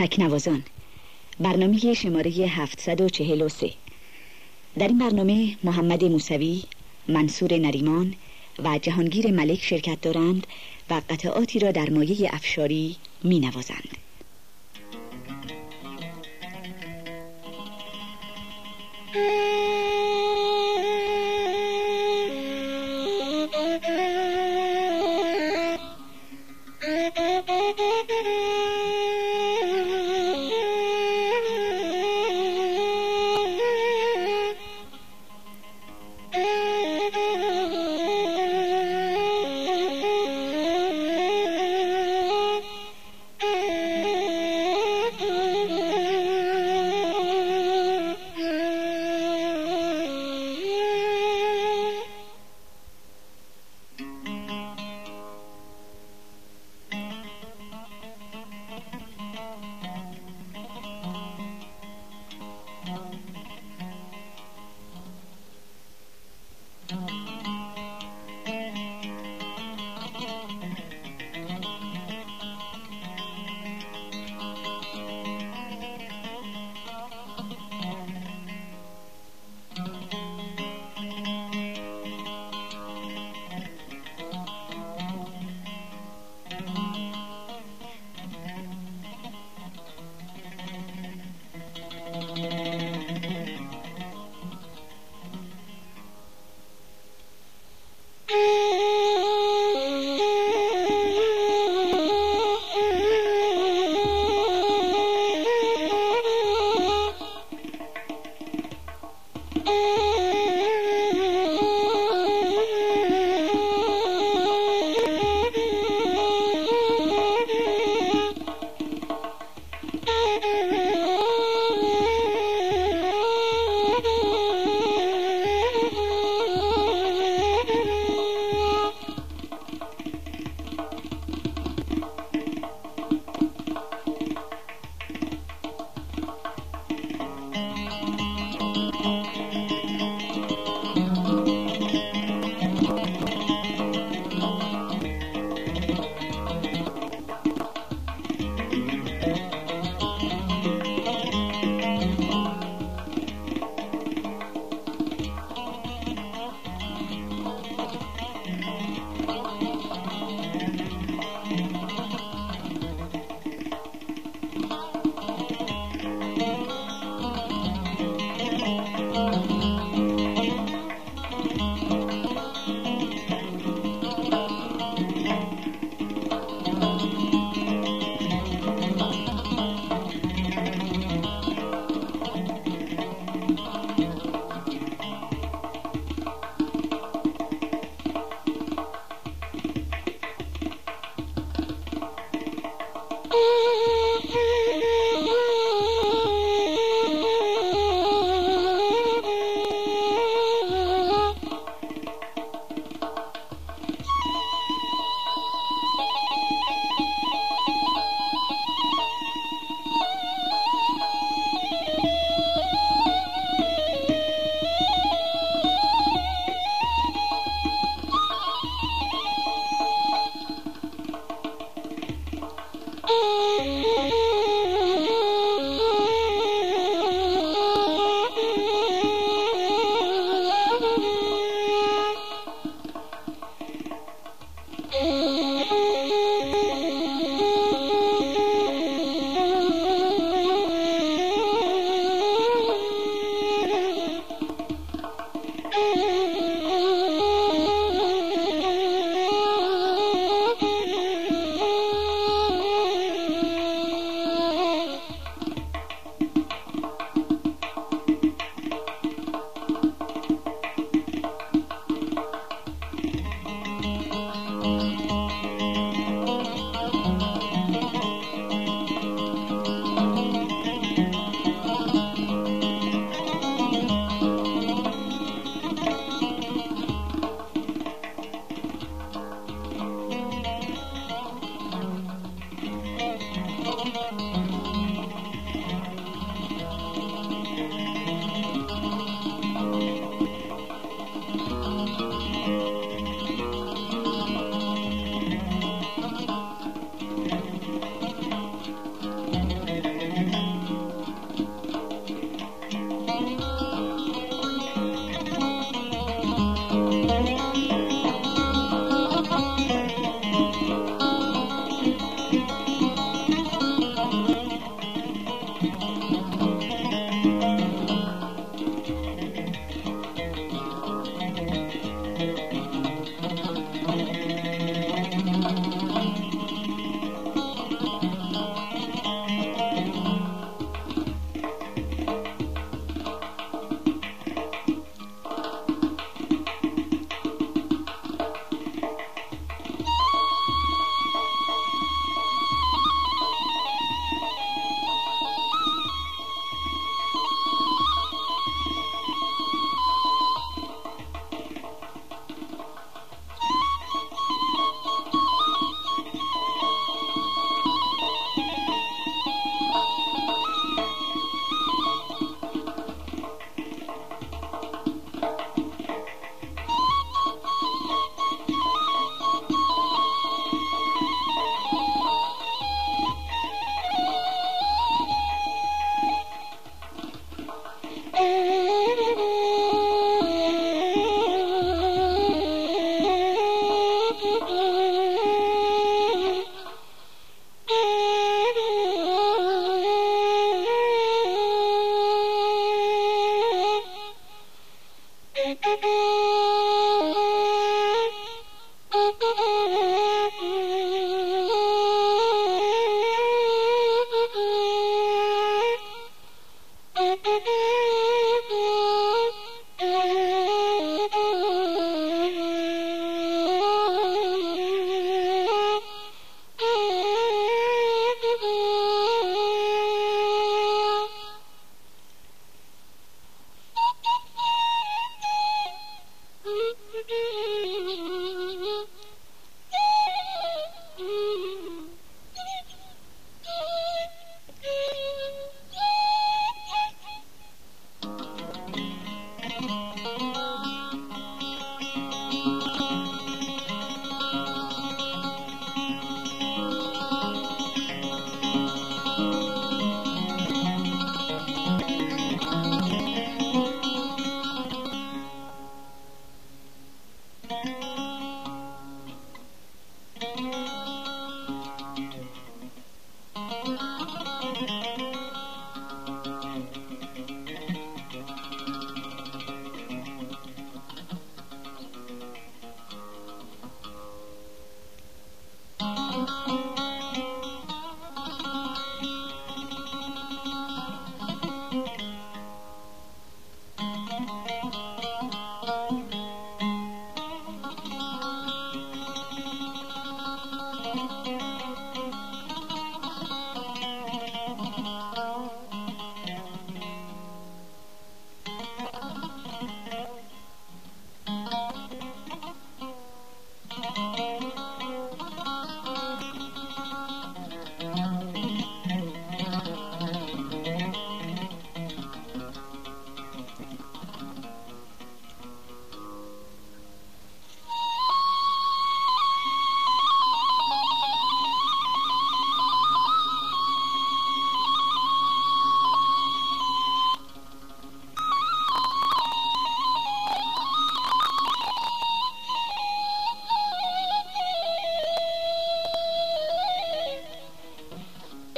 تکنوازان برنامه شماره 743 در این برنامه محمد موسوی، منصور نریمان و جهانگیر ملک شرکت دارند و قطعاتی را در مایه افشاری می نوازند.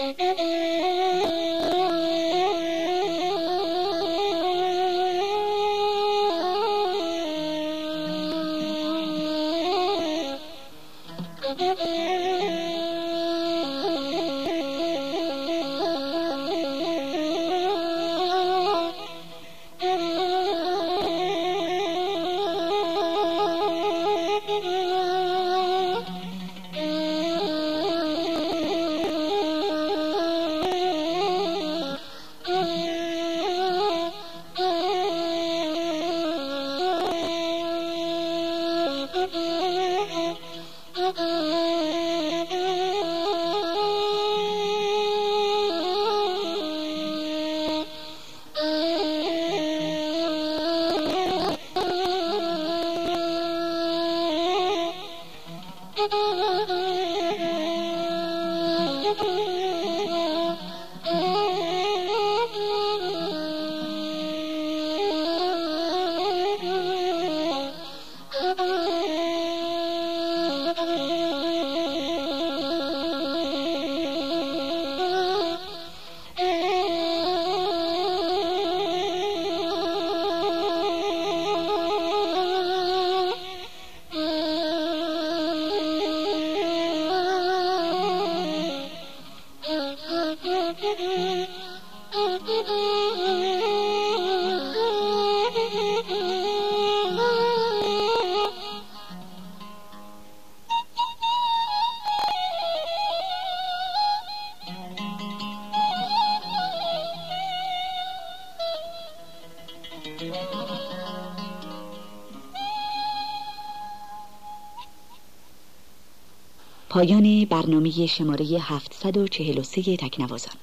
da da da Mm-mm. پایان برنامه شماره 743 تکنوازان.